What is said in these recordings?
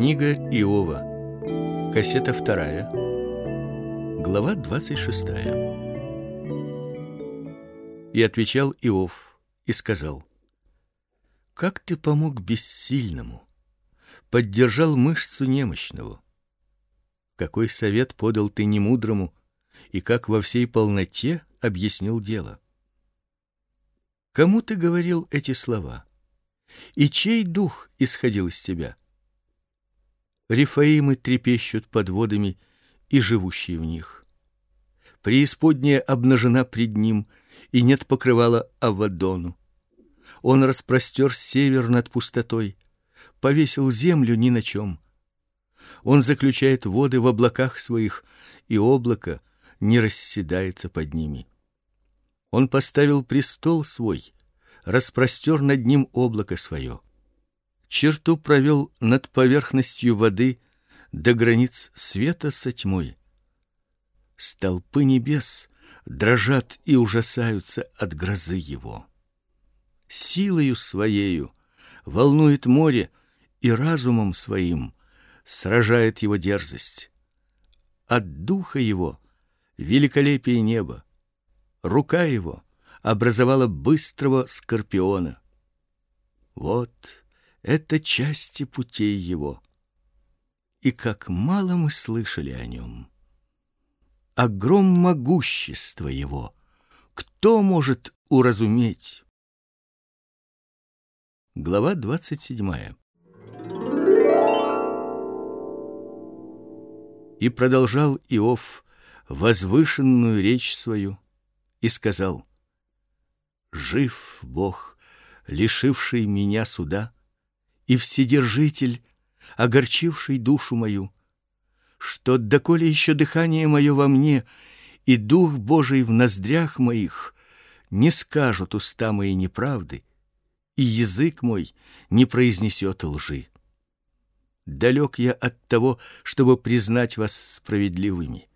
Книга Иова. Кассета вторая. Глава двадцать шестая. И отвечал Иов и сказал: Как ты помог бессильному, поддержал мышцу немощного? Какой совет подал ты немудрому и как во всей полноте объяснил дело? Кому ты говорил эти слова? И чей дух исходил из тебя? Рифаимы трепещут под водами и живущие в них. Преисподняя обнажена пред ним, и нет покрывала Авадону. Он распростер север над пустотой, повесил землю ни на чем. Он заключает воды в облаках своих, и облако не расседается под ними. Он поставил престол свой, распростер над ним облако свое черту провел над поверхностью воды до границ света со тьмой. Столпы небес дрожат и ужасаются от грозы его. Силою своею волнует море и разумом своим сражает его дерзость. От духа его великолепие неба, рука его образовала быстрого скорпиона. Вот это части путей его. И как мало мы слышали о нем. Огром могущества его. Кто может уразуметь? Глава двадцать седьмая. И продолжал Иов возвышенную речь свою и сказал: Жив Бог, лишивший меня суда, и вседержитель, огорчивший душу мою, что доколе еще дыхание мое во мне и дух Божий в ноздрях моих, не скажут уста мои неправды, и язык мой не произнесет лжи. Далек я от того, чтобы признать вас справедливыми.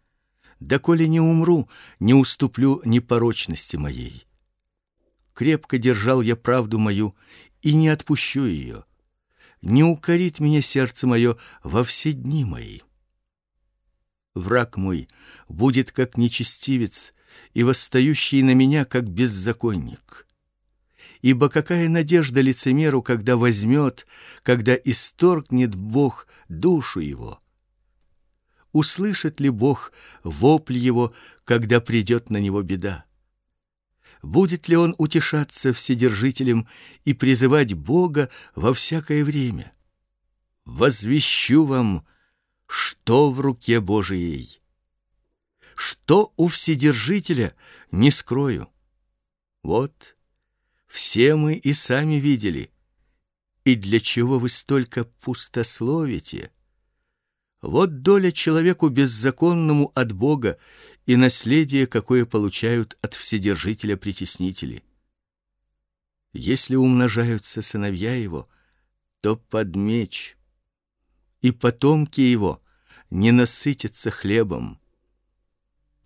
Доколе не умру, не уступлю непорочности моей. Крепко держал я правду мою и не отпущу ее не укорит меня сердце мое во все дни мои. Враг мой будет как нечестивец и восстающий на меня как беззаконник. Ибо какая надежда лицемеру, когда возьмет, когда исторгнет Бог душу его? Услышит ли Бог вопль его, когда придет на него беда? Будет ли он утешаться вседержителем и призывать Бога во всякое время. Возвещу вам, что в руке Божией. Что у вседержителя, не скрою. Вот все мы и сами видели. И для чего вы столько пустословите? Вот доля человеку беззаконному от Бога и наследие, какое получают от вседержителя притеснители. Если умножаются сыновья его, то под меч, и потомки его не насытятся хлебом.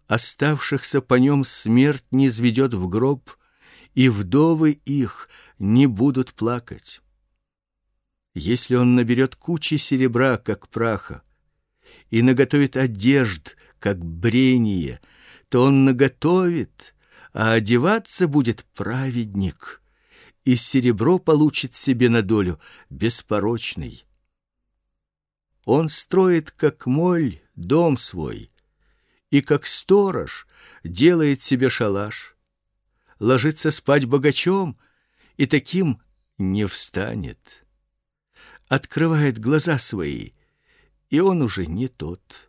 Оставшихся по нем смерть не зведет в гроб, и вдовы их не будут плакать. Если он наберет кучи серебра, как праха, и наготовит одежд, как брение, то он наготовит, а одеваться будет праведник, и серебро получит себе на долю беспорочный. Он строит, как моль, дом свой, и как сторож делает себе шалаш, ложится спать богачом, и таким не встанет. Открывает глаза свои, и он уже не тот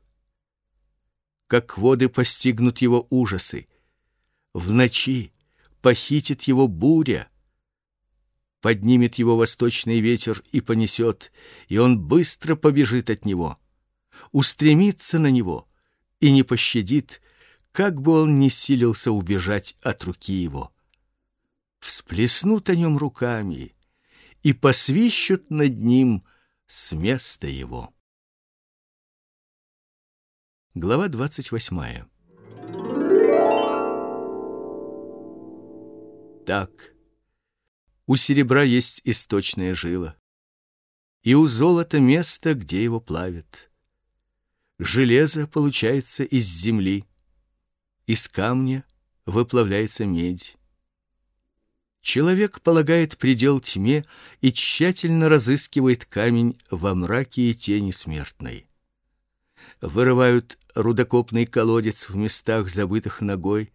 как воды постигнут его ужасы. В ночи похитит его буря, поднимет его восточный ветер и понесет, и он быстро побежит от него, устремится на него и не пощадит, как бы он ни силился убежать от руки его. Всплеснут о нем руками и посвищут над ним с места его. Глава двадцать восьмая. Так, у серебра есть источная жила, и у золота место, где его плавят. Железо получается из земли, из камня выплавляется медь. Человек полагает предел тьме и тщательно разыскивает камень во мраке и тени смертной. Вырывают рудокопный колодец в местах забытых ногой,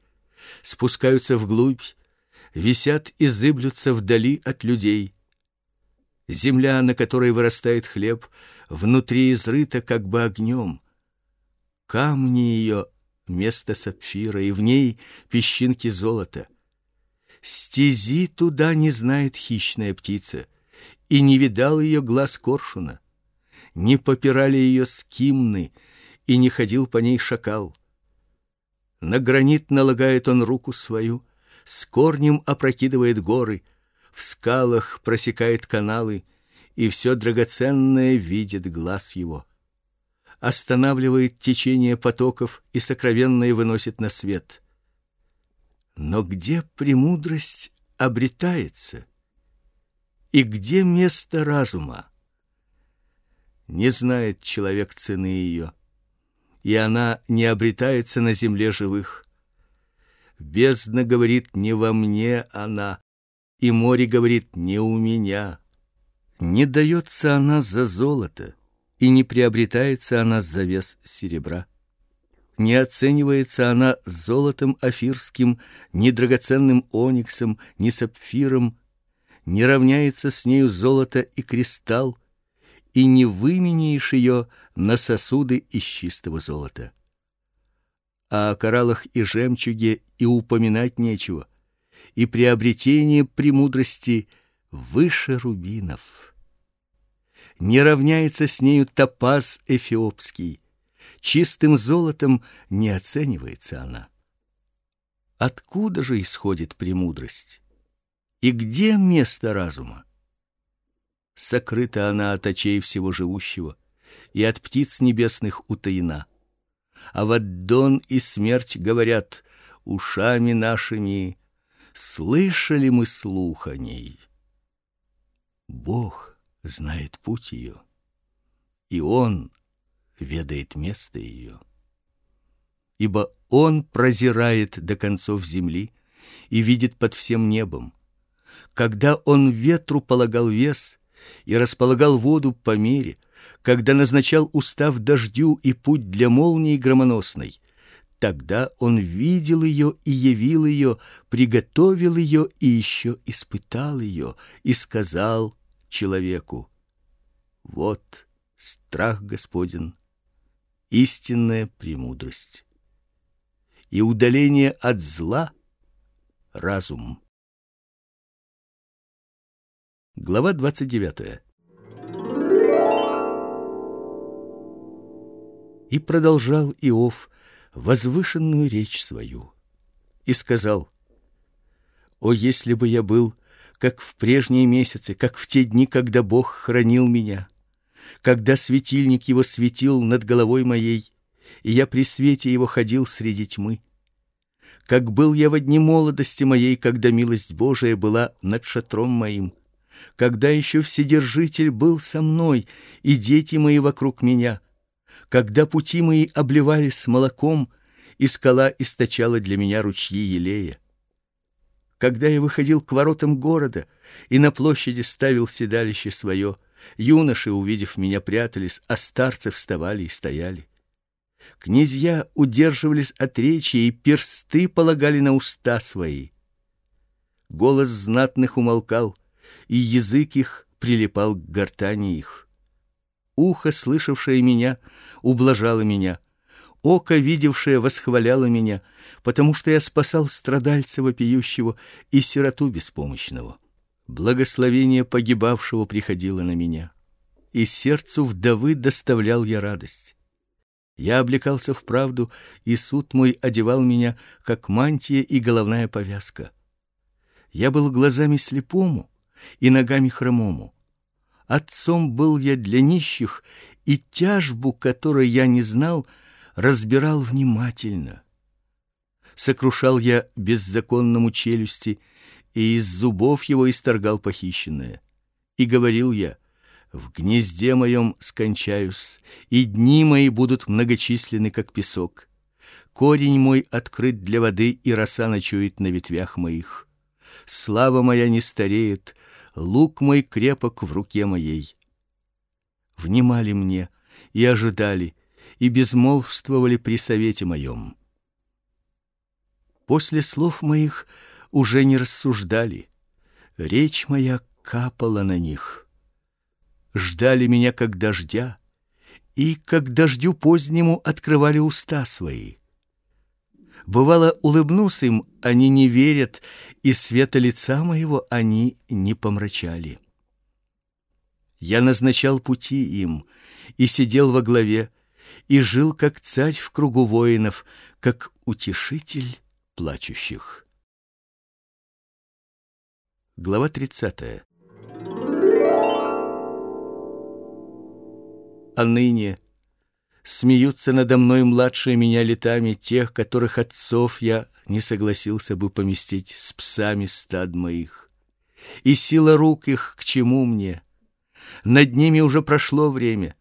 спускаются вглубь, висят и зыблются вдали от людей. Земля, на которой вырастает хлеб, внутри изрыта как бы огнем. Камни ее место сапфира, и в ней песчинки золота. Стези туда не знает хищная птица, и не видал ее глаз коршуна. Не попирали ее скимны, и не ходил по ней шакал. На гранит налагает он руку свою, с корнем опрокидывает горы, в скалах просекает каналы, и все драгоценное видит глаз его. Останавливает течение потоков и сокровенное выносит на свет. Но где премудрость обретается? И где место разума? Не знает человек цены ее, и она не обретается на земле живых. Бездна говорит: не во мне она, и море говорит: не у меня. Не дается она за золото, и не приобретается она за вес серебра не оценивается она золотом афирским, ни драгоценным ониксом, ни сапфиром, не равняется с нею золото и кристалл, и не выменяешь ее на сосуды из чистого золота. А о кораллах и жемчуге и упоминать нечего, и приобретение премудрости выше рубинов. Не равняется с нею топаз эфиопский, чистым золотом не оценивается она. Откуда же исходит премудрость? И где место разума? Сокрыта она от очей всего живущего, и от птиц небесных утаена. А вот дон и смерть говорят ушами нашими, слышали мы слух о ней. Бог знает путь ее, и он ведает место ее. Ибо он прозирает до концов земли и видит под всем небом. Когда он ветру полагал вес и располагал воду по мере, когда назначал устав дождю и путь для молнии громоносной, тогда он видел ее и явил ее, приготовил ее и еще испытал ее и сказал человеку: вот страх Господень истинная премудрость. И удаление от зла разум. Глава 29. И продолжал Иов возвышенную речь свою и сказал: О, если бы я был как в прежние месяцы, как в те дни, когда Бог хранил меня, когда светильник его светил над головой моей, и я при свете его ходил среди тьмы. Как был я в дни молодости моей, когда милость Божия была над шатром моим, когда еще вседержитель был со мной и дети мои вокруг меня, когда пути мои обливались молоком, и скала источала для меня ручьи елея. Когда я выходил к воротам города и на площади ставил седалище свое, Юноши, увидев меня, прятались, а старцы вставали и стояли. Князья удерживались от речи и персты полагали на уста свои. Голос знатных умолкал, и язык их прилипал к гортани их. Ухо, слышавшее меня, ублажало меня, око, видевшее, восхваляло меня, потому что я спасал страдальца вопиющего и сироту беспомощного. Благословение погибавшего приходило на меня, и сердцу вдовы доставлял я радость. Я облекался в правду, и суд мой одевал меня, как мантия и головная повязка. Я был глазами слепому и ногами хромому. Отцом был я для нищих, и тяжбу, которой я не знал, разбирал внимательно. Сокрушал я беззаконному челюсти и из зубов его исторгал похищенное. И говорил я: В гнезде моем скончаюсь, и дни мои будут многочисленны, как песок. Корень мой открыт для воды, и роса ночует на ветвях моих. Слава моя не стареет, лук мой крепок в руке моей. Внимали мне и ожидали, и безмолвствовали при совете моем. После слов моих уже не рассуждали, речь моя капала на них ждали меня как дождя, и как дождю позднему открывали уста свои. Бывало, улыбнусь им, они не верят, и света лица моего они не помрачали. Я назначал пути им и сидел во главе, и жил как царь в кругу воинов, как утешитель плачущих. Глава тридцатая. а ныне смеются надо мной младшие меня летами тех, которых отцов я не согласился бы поместить с псами стад моих. И сила рук их к чему мне? Над ними уже прошло время.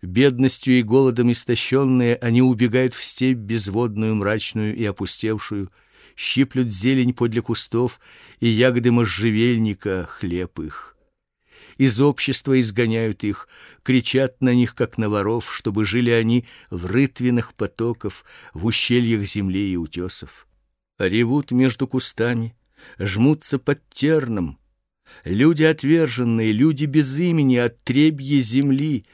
Бедностью и голодом истощенные, они убегают в степь безводную, мрачную и опустевшую, щиплют зелень подле кустов и ягоды можжевельника хлеб их из общества изгоняют их, кричат на них как на воров, чтобы жили они в рытвинах потоков, в ущельях земли и утесов. Ревут между кустами, жмутся под терном. Люди отверженные, люди без имени, отребье земли,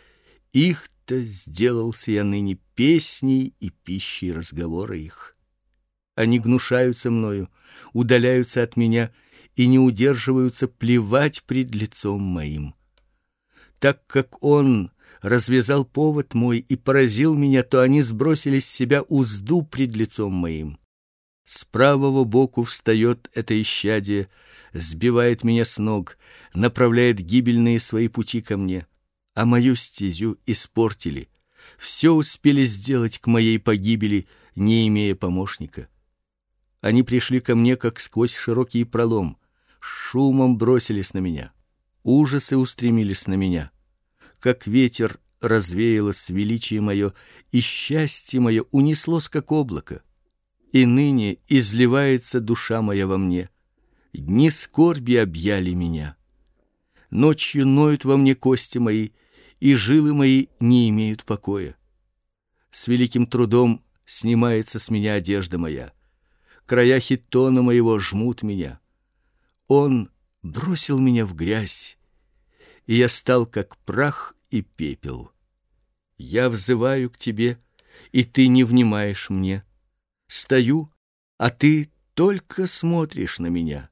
их-то сделался я ныне песней и пищей разговора их. Они гнушаются мною, удаляются от меня и не удерживаются плевать пред лицом моим. Так как он развязал повод мой и поразил меня, то они сбросили с себя узду пред лицом моим. С правого боку встает это исчадие, сбивает меня с ног, направляет гибельные свои пути ко мне, а мою стезю испортили. Все успели сделать к моей погибели, не имея помощника. Они пришли ко мне как сквозь широкий пролом шумом бросились на меня. Ужасы устремились на меня. Как ветер развеялось величие мое, и счастье мое унеслось как облако. И ныне изливается душа моя во мне. Дни скорби объяли меня. Ночью ноют во мне кости мои, и жилы мои не имеют покоя. С великим трудом снимается с меня одежда моя. Края хитона моего жмут меня. Он бросил меня в грязь, и я стал как прах и пепел. Я взываю к тебе, и ты не внимаешь мне. Стою, а ты только смотришь на меня.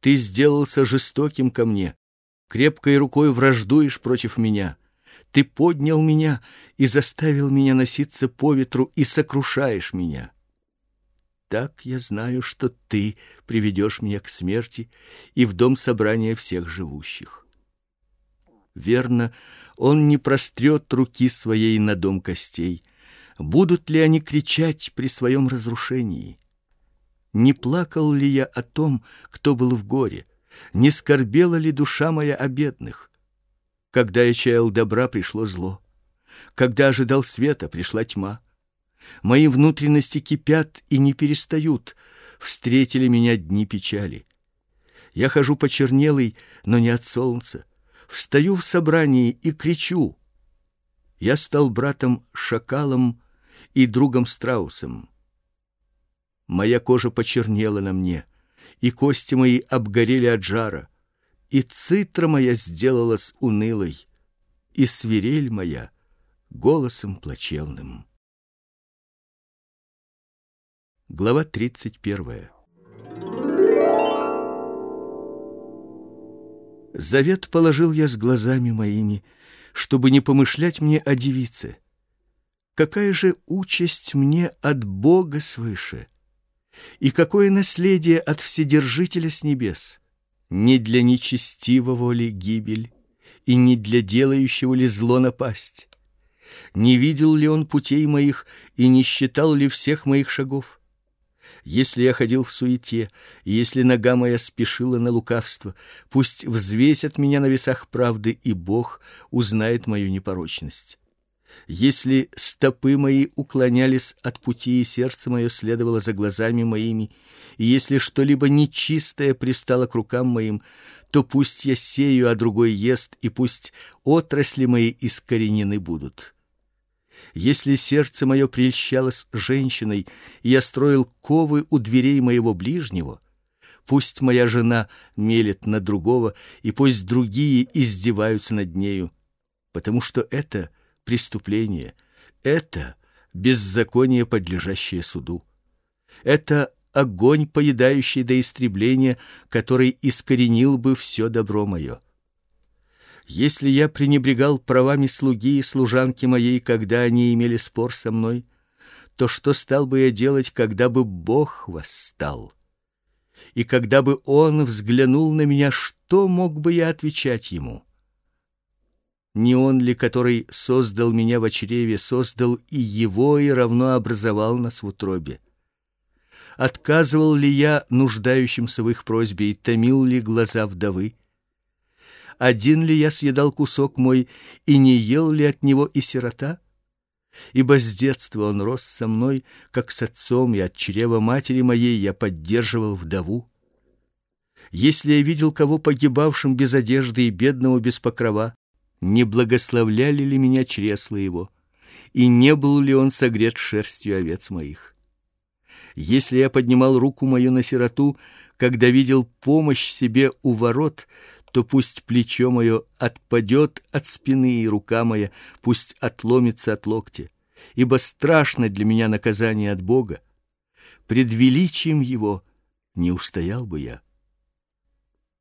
Ты сделался жестоким ко мне, крепкой рукой враждуешь против меня. Ты поднял меня и заставил меня носиться по ветру и сокрушаешь меня так я знаю, что ты приведешь меня к смерти и в дом собрания всех живущих. Верно, он не прострет руки своей на дом костей. Будут ли они кричать при своем разрушении? Не плакал ли я о том, кто был в горе? Не скорбела ли душа моя о бедных? Когда я чаял добра, пришло зло. Когда ожидал света, пришла тьма. Мои внутренности кипят и не перестают. Встретили меня дни печали. Я хожу почернелый, но не от солнца. Встаю в собрании и кричу. Я стал братом шакалом и другом страусом. Моя кожа почернела на мне, и кости мои обгорели от жара, и цитра моя сделалась унылой, и свирель моя голосом плачевным. Глава 31. Завет положил я с глазами моими, чтобы не помышлять мне о девице. Какая же участь мне от Бога свыше? И какое наследие от Вседержителя с небес? Не для нечестивого ли гибель, и не для делающего ли зло напасть? Не видел ли он путей моих и не считал ли всех моих шагов? Если я ходил в суете, и если нога моя спешила на лукавство, пусть взвесят меня на весах правды, и Бог узнает мою непорочность. Если стопы мои уклонялись от пути, и сердце мое следовало за глазами моими, и если что-либо нечистое пристало к рукам моим, то пусть я сею, а другой ест, и пусть отрасли мои искоренены будут. Если сердце мое прельщалось женщиной, и я строил ковы у дверей моего ближнего, пусть моя жена мелет на другого, и пусть другие издеваются над нею, потому что это преступление, это беззаконие, подлежащее суду. Это огонь, поедающий до истребления, который искоренил бы все добро мое. Если я пренебрегал правами слуги и служанки моей, когда они имели спор со мной, то что стал бы я делать, когда бы Бог восстал? И когда бы он взглянул на меня, что мог бы я отвечать ему? Не он ли, который создал меня в чреве, создал и его и равно образовал нас в утробе? Отказывал ли я нуждающимся в их просьбе и томил ли глаза вдовы? Один ли я съедал кусок мой и не ел ли от него и сирота? Ибо с детства он рос со мной, как с отцом, и от чрева матери моей я поддерживал вдову. Если я видел кого погибавшим без одежды и бедного без покрова, не благословляли ли меня чресла его, и не был ли он согрет шерстью овец моих? Если я поднимал руку мою на сироту, когда видел помощь себе у ворот, то пусть плечо мое отпадет от спины и рука моя пусть отломится от локтя, ибо страшно для меня наказание от Бога. Пред величием его не устоял бы я.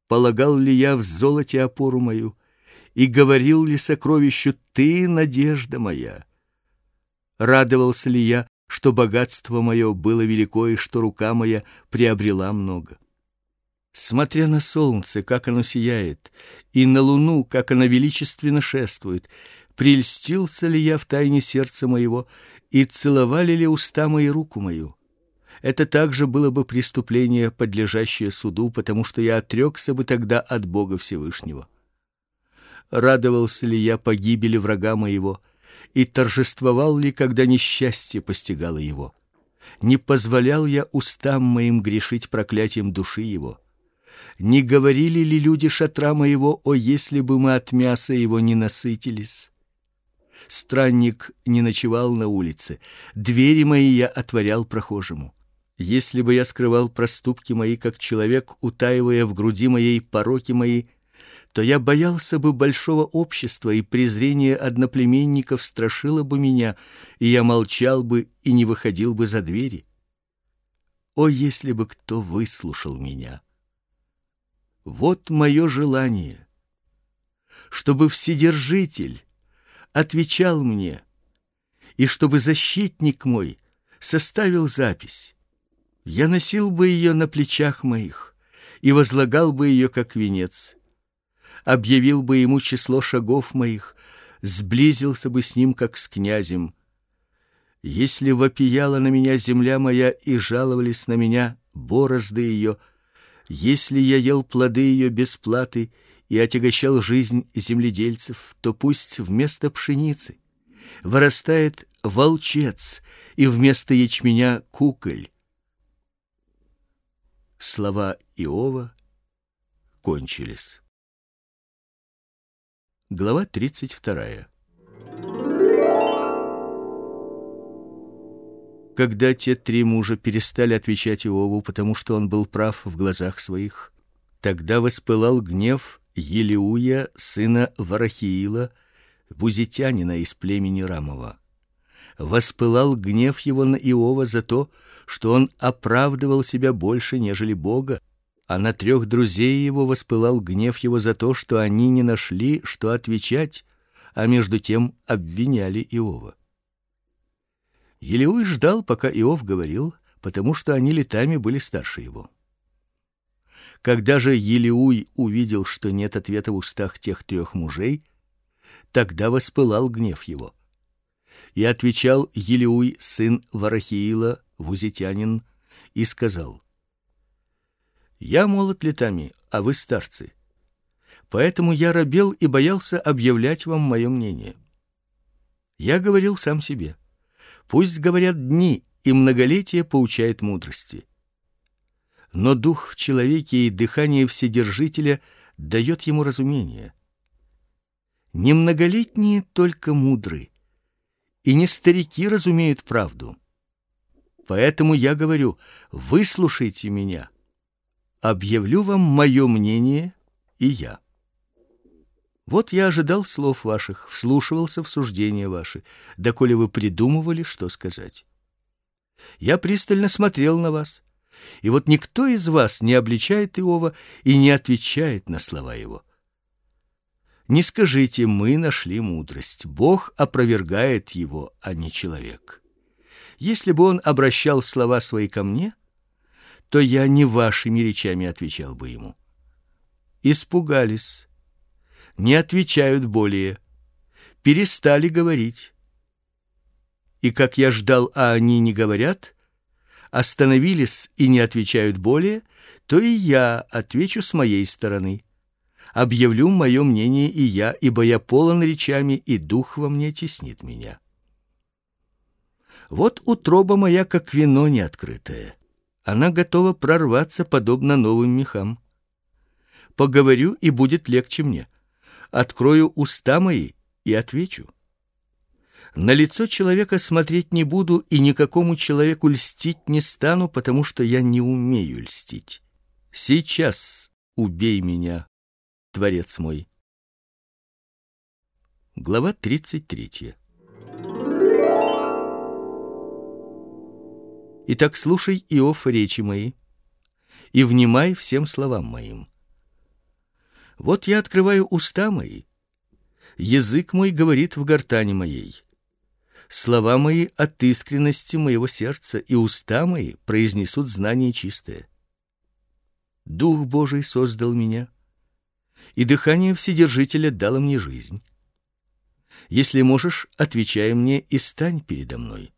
Полагал ли я в золоте опору мою, и говорил ли сокровищу: ты надежда моя? Радовался ли я, что богатство мое было велико и что рука моя приобрела много? Смотря на солнце, как оно сияет, и на луну, как она величественно шествует, прельстился ли я в тайне сердца моего, и целовали ли уста мои руку мою? Это также было бы преступление, подлежащее суду, потому что я отрекся бы тогда от Бога Всевышнего радовался ли я погибели врага моего и торжествовал ли, когда несчастье постигало его. Не позволял я устам моим грешить проклятием души его. Не говорили ли люди шатра моего: "О, если бы мы от мяса его не насытились"? Странник не ночевал на улице, двери мои я отворял прохожему. Если бы я скрывал проступки мои, как человек, утаивая в груди моей пороки мои, то я боялся бы большого общества, и презрение одноплеменников страшило бы меня, и я молчал бы и не выходил бы за двери. О, если бы кто выслушал меня! Вот мое желание, чтобы вседержитель отвечал мне, и чтобы защитник мой составил запись. Я носил бы ее на плечах моих и возлагал бы ее как венец объявил бы ему число шагов моих, сблизился бы с ним как с князем. Если вопияла на меня земля моя и жаловались на меня борозды ее, если я ел плоды ее без платы и отягощал жизнь земледельцев, то пусть вместо пшеницы вырастает волчец и вместо ячменя куколь. Слова Иова кончились. Глава 32. Когда те три мужа перестали отвечать Иову, потому что он был прав в глазах своих, тогда воспылал гнев Елиуя, сына Варахиила, бузитянина из племени Рамова. Воспылал гнев его на Иова за то, что он оправдывал себя больше, нежели Бога, а на трех друзей его воспылал гнев его за то, что они не нашли, что отвечать, а между тем обвиняли Иова. Елеуй ждал, пока Иов говорил, потому что они летами были старше его. Когда же Елеуй увидел, что нет ответа в устах тех трех мужей, тогда воспылал гнев его. И отвечал Елеуй сын Варахиила, вузитянин, и сказал: Я молод летами, а вы старцы. Поэтому я робел и боялся объявлять вам мое мнение. Я говорил сам себе: пусть говорят дни, и многолетие поучает мудрости. Но дух в человеке и дыхание вседержителя дает ему разумение. Не многолетние только мудры, и не старики разумеют правду. Поэтому я говорю: выслушайте меня. Объявлю вам мое мнение и я. Вот я ожидал слов ваших, вслушивался в суждения ваши, доколе вы придумывали, что сказать. Я пристально смотрел на вас, и вот никто из вас не обличает Иова и не отвечает на слова его. Не скажите: мы нашли мудрость. Бог опровергает его, а не человек. Если бы он обращал слова свои ко мне, то я не вашими речами отвечал бы ему. Испугались, не отвечают более, перестали говорить. И как я ждал, а они не говорят, остановились и не отвечают более, то и я отвечу с моей стороны. Объявлю мое мнение и я, ибо я полон речами, и дух во мне теснит меня. Вот утроба моя как вино неоткрытое. Она готова прорваться подобно новым мехам. Поговорю, и будет легче мне открою уста мои и отвечу. На лицо человека смотреть не буду и никакому человеку льстить не стану, потому что я не умею льстить. Сейчас убей меня, Творец мой. Глава тридцать третья. Итак, слушай, Иов, речи мои, и внимай всем словам моим. Вот я открываю уста мои, язык мой говорит в гортани моей. Слова мои от искренности моего сердца, и уста мои произнесут знание чистое. Дух Божий создал меня, и дыхание Вседержителя дало мне жизнь. Если можешь, отвечай мне и стань передо мной.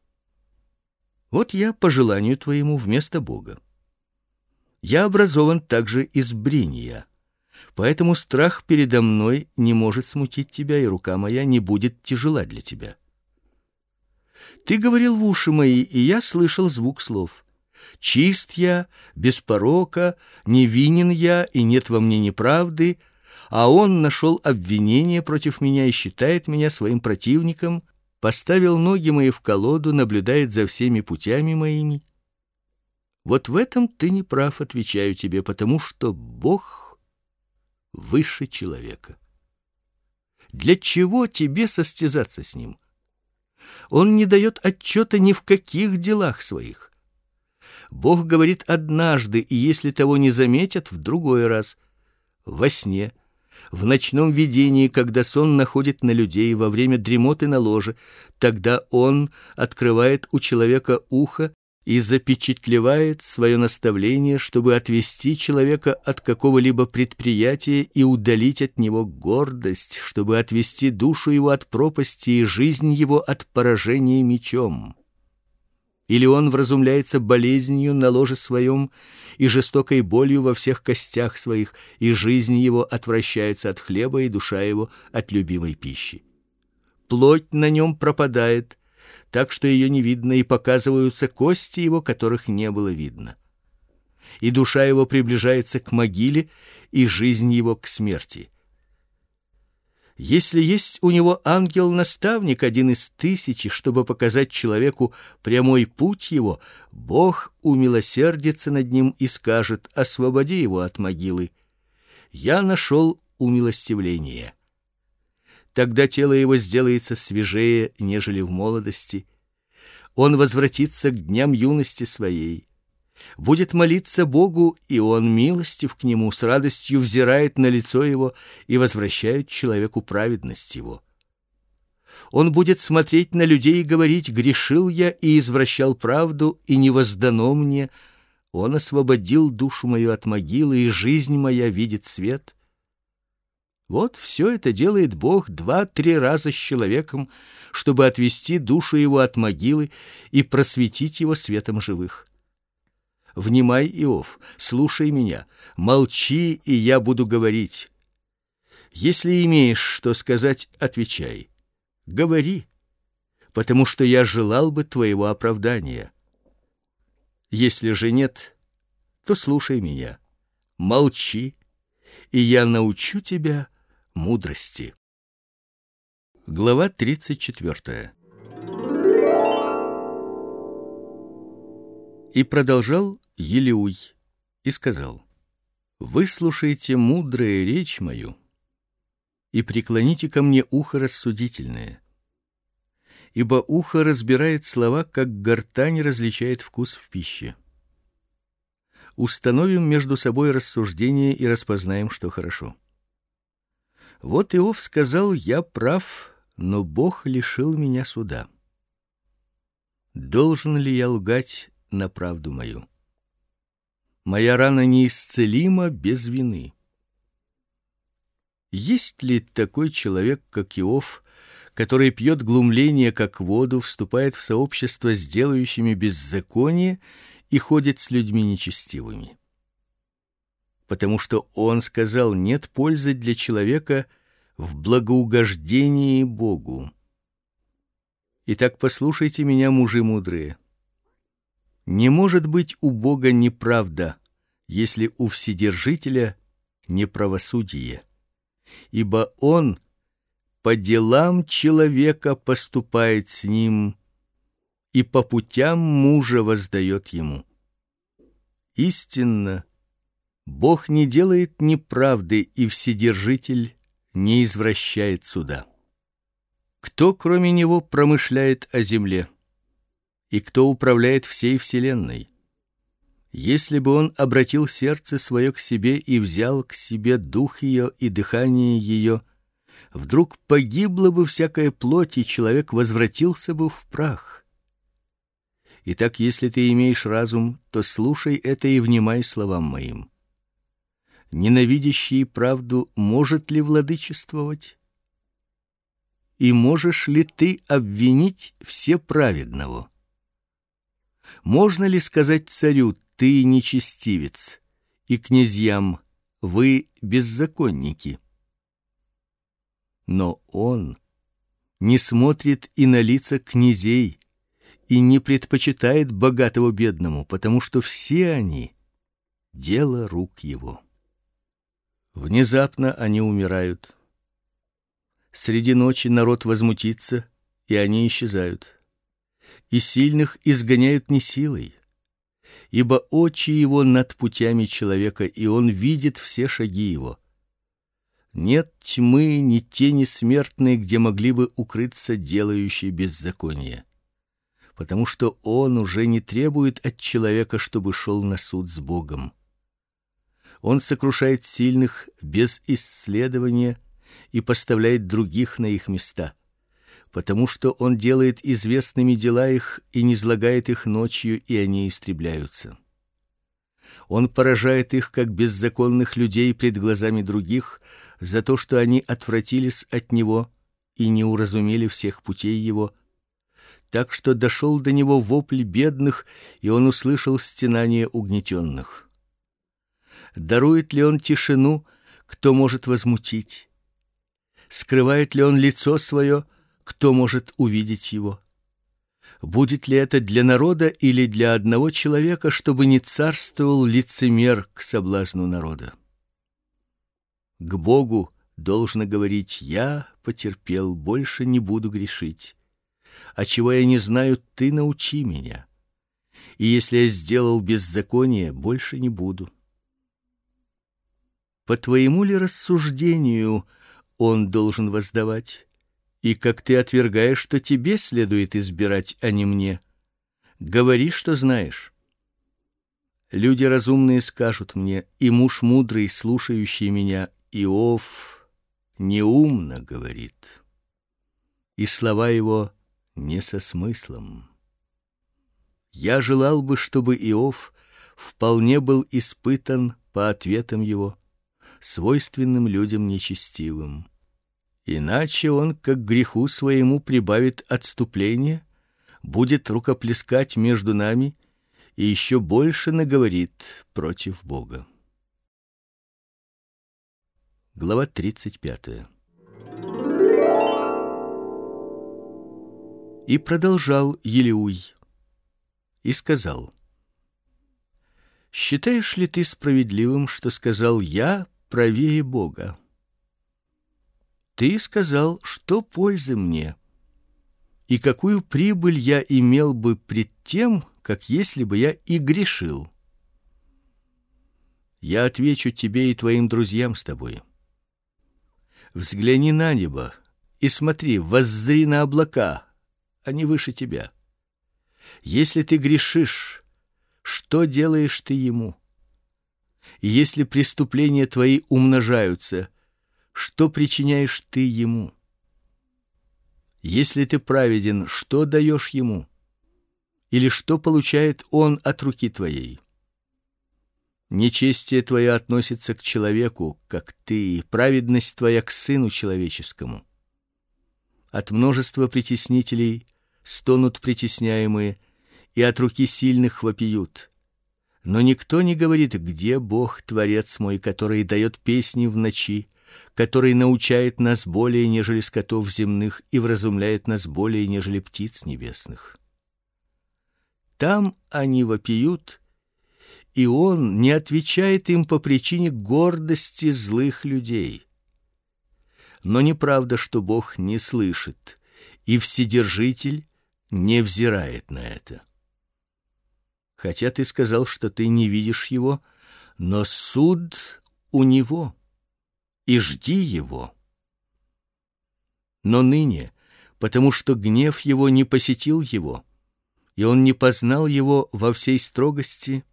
Вот я по желанию твоему вместо Бога. Я образован также из бриния. Поэтому страх передо мной не может смутить тебя, и рука моя не будет тяжела для тебя. Ты говорил в уши мои, и я слышал звук слов. Чист я, без порока, невинен я, и нет во мне неправды, а он нашел обвинение против меня и считает меня своим противником, поставил ноги мои в колоду, наблюдает за всеми путями моими. Вот в этом ты не прав, отвечаю тебе, потому что Бог выше человека. Для чего тебе состязаться с ним? Он не дает отчета ни в каких делах своих. Бог говорит однажды, и если того не заметят, в другой раз, во сне, в ночном видении, когда сон находит на людей во время дремоты на ложе, тогда он открывает у человека ухо и запечатлевает свое наставление, чтобы отвести человека от какого-либо предприятия и удалить от него гордость, чтобы отвести душу его от пропасти и жизнь его от поражения мечом. Или он вразумляется болезнью на ложе своем и жестокой болью во всех костях своих, и жизнь его отвращается от хлеба и душа его от любимой пищи. Плоть на нем пропадает, так что ее не видно, и показываются кости его, которых не было видно. И душа его приближается к могиле, и жизнь его к смерти. Если есть у него ангел-наставник один из тысячи, чтобы показать человеку прямой путь его, Бог умилосердится над ним и скажет: "Освободи его от могилы". Я нашел умилостивление тогда тело его сделается свежее, нежели в молодости. Он возвратится к дням юности своей, будет молиться Богу, и он милостив к нему, с радостью взирает на лицо его и возвращает человеку праведность его. Он будет смотреть на людей и говорить: грешил я и извращал правду, и не воздано мне. Он освободил душу мою от могилы, и жизнь моя видит свет. Вот все это делает Бог два-три раза с человеком, чтобы отвести душу его от могилы и просветить его светом живых. Внимай, Иов, слушай меня. Молчи, и я буду говорить. Если имеешь что сказать, отвечай. Говори, потому что я желал бы твоего оправдания. Если же нет, то слушай меня. Молчи, и я научу тебя мудрости. Глава тридцать четвертая. И продолжал Елеуй и сказал: Выслушайте мудрая речь мою и преклоните ко мне ухо рассудительное. Ибо ухо разбирает слова, как гортань различает вкус в пище. Установим между собой рассуждение и распознаем, что хорошо. Вот Иов сказал: "Я прав, но Бог лишил меня суда. Должен ли я лгать на правду мою? Моя рана неисцелима без вины. Есть ли такой человек, как Иов, который пьет глумление как воду, вступает в сообщество с делающими беззаконие и ходит с людьми нечестивыми? Потому что он сказал: нет пользы для человека в благоугождении Богу. Итак, послушайте меня, мужи мудрые. Не может быть у Бога неправда, если у Вседержителя неправосудие ибо он по делам человека поступает с ним и по путям мужа воздает ему. Истинно, Бог не делает неправды, и вседержитель не извращает суда. Кто, кроме него, промышляет о земле? И кто управляет всей вселенной? Если бы он обратил сердце свое к себе и взял к себе дух ее и дыхание ее, вдруг погибла бы всякая плоть, и человек возвратился бы в прах. Итак, если ты имеешь разум, то слушай это и внимай словам моим. Ненавидящий правду может ли владычествовать? И можешь ли ты обвинить все праведного? Можно ли сказать царю: ты нечестивец, и князьям вы беззаконники. Но он не смотрит и на лица князей и не предпочитает богатого бедному, потому что все они дело рук его. Внезапно они умирают. Среди ночи народ возмутится, и они исчезают. И сильных изгоняют не силой, ибо очи его над путями человека, и он видит все шаги его. Нет тьмы, ни тени смертной, где могли бы укрыться делающие беззаконие, потому что он уже не требует от человека, чтобы шел на суд с Богом. Он сокрушает сильных без исследования и поставляет других на их места потому что он делает известными дела их и не излагает их ночью, и они истребляются. Он поражает их как беззаконных людей пред глазами других за то, что они отвратились от него и не уразумели всех путей его, так что дошел до него вопль бедных, и он услышал стенание угнетенных. Дарует ли он тишину, кто может возмутить? Скрывает ли он лицо свое, кто может увидеть его? Будет ли это для народа или для одного человека, чтобы не царствовал лицемер к соблазну народа? К Богу должно говорить: я потерпел, больше не буду грешить. А чего я не знаю, ты научи меня. И если я сделал беззаконие, больше не буду. По твоему ли рассуждению он должен воздавать? и как ты отвергаешь, что тебе следует избирать, а не мне. Говори, что знаешь. Люди разумные скажут мне, и муж мудрый, слушающий меня, Иов неумно говорит. И слова его не со смыслом. Я желал бы, чтобы Иов вполне был испытан по ответам его, свойственным людям нечестивым. Иначе он как греху своему прибавит отступление, будет рукоплескать между нами и еще больше наговорит против Бога. Глава 35. И продолжал Елеуй и сказал: Считаешь ли ты справедливым, что сказал я правее Бога? Ты сказал, что пользы мне, и какую прибыль я имел бы пред тем, как если бы я и грешил. Я отвечу тебе и твоим друзьям с тобой. Взгляни на небо и смотри, воззри на облака, они выше тебя. Если ты грешишь, что делаешь ты ему? Если преступления твои умножаются, что причиняешь ты ему? Если ты праведен, что даешь ему? Или что получает он от руки твоей? Нечестие твое относится к человеку, как ты, и праведность твоя к сыну человеческому. От множества притеснителей стонут притесняемые, и от руки сильных вопиют. Но никто не говорит, где Бог, творец мой, который дает песни в ночи, который научает нас более, нежели скотов земных, и вразумляет нас более, нежели птиц небесных. Там они вопиют, и он не отвечает им по причине гордости злых людей. Но неправда, что Бог не слышит, и вседержитель не взирает на это. Хотя ты сказал, что ты не видишь его, но суд у него и жди его. Но ныне, потому что гнев его не посетил его, и он не познал его во всей строгости,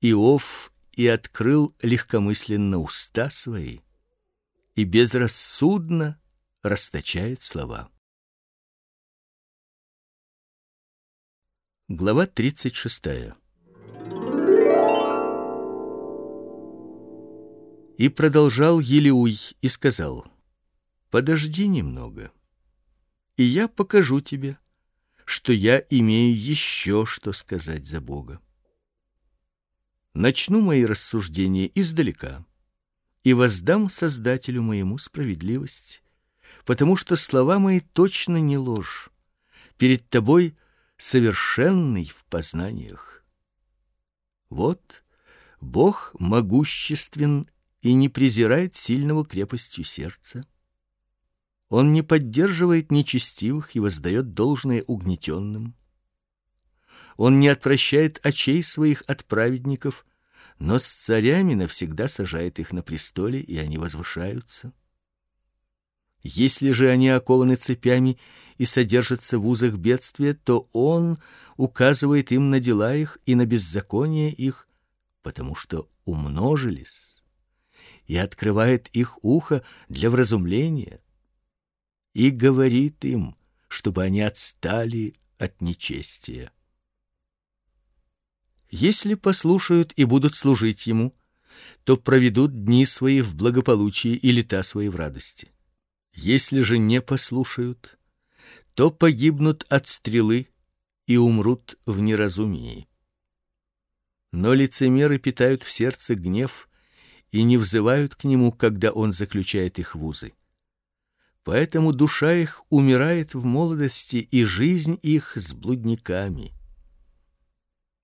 Иов и открыл легкомысленно уста свои и безрассудно расточает слова. Глава тридцать шестая. И продолжал Елеуй и сказал: Подожди немного, и я покажу тебе, что я имею еще что сказать за Бога. Начну мои рассуждения издалека и воздам Создателю моему справедливость, потому что слова мои точно не ложь. Перед тобой совершенный в познаниях. Вот Бог могуществен и не презирает сильного крепостью сердца. Он не поддерживает нечестивых и воздает должное угнетенным. Он не отвращает очей своих от праведников, но с царями навсегда сажает их на престоле, и они возвышаются. Если же они окованы цепями и содержатся в узах бедствия, то он указывает им на дела их и на беззаконие их, потому что умножились и открывает их ухо для вразумления и говорит им, чтобы они отстали от нечестия. Если послушают и будут служить ему, то проведут дни свои в благополучии и лета свои в радости. Если же не послушают, то погибнут от стрелы и умрут в неразумии. Но лицемеры питают в сердце гнев и не взывают к нему, когда он заключает их в узы. Поэтому душа их умирает в молодости, и жизнь их с блудниками.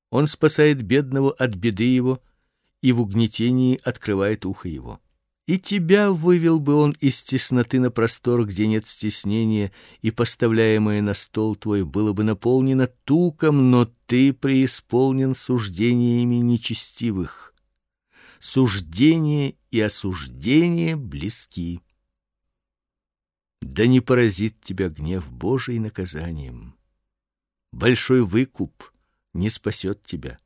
Он спасает бедного от беды его и в угнетении открывает ухо его. И тебя вывел бы он из тесноты на простор, где нет стеснения, и поставляемое на стол твой было бы наполнено туком, но ты преисполнен суждениями нечестивых суждение и осуждение близки. Да не поразит тебя гнев Божий наказанием. Большой выкуп не спасет тебя.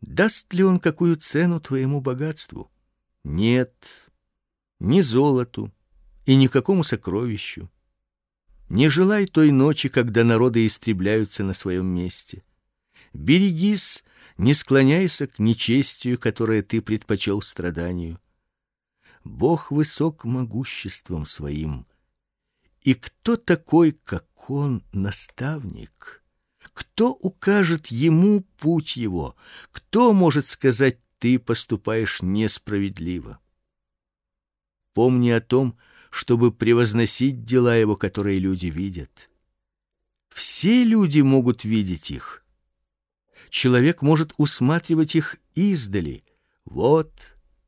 Даст ли он какую цену твоему богатству? Нет, ни золоту и никакому сокровищу. Не желай той ночи, когда народы истребляются на своем месте. Берегись не склоняйся к нечестию, которое ты предпочел страданию. Бог высок могуществом своим. И кто такой, как он, наставник? Кто укажет ему путь его? Кто может сказать: ты поступаешь несправедливо? Помни о том, чтобы превозносить дела его, которые люди видят. Все люди могут видеть их. Человек может усматривать их издали. Вот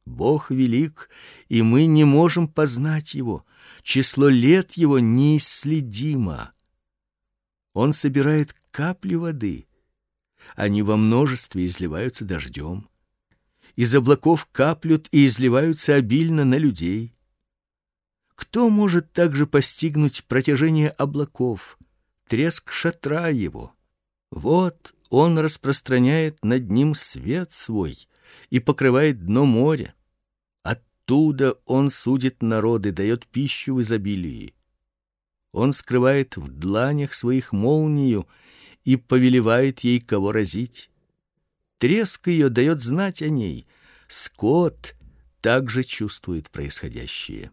Бог велик, и мы не можем познать его. Число лет его неисследимо. Он собирает капли воды. Они во множестве изливаются дождем. Из облаков каплют и изливаются обильно на людей. Кто может также постигнуть протяжение облаков, треск шатра его? Вот он распространяет над ним свет свой и покрывает дно моря. Оттуда он судит народы, дает пищу в изобилии. Он скрывает в дланях своих молнию и повелевает ей кого разить. Треск ее дает знать о ней. Скот также чувствует происходящее.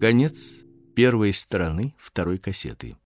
Конец первой стороны второй кассеты.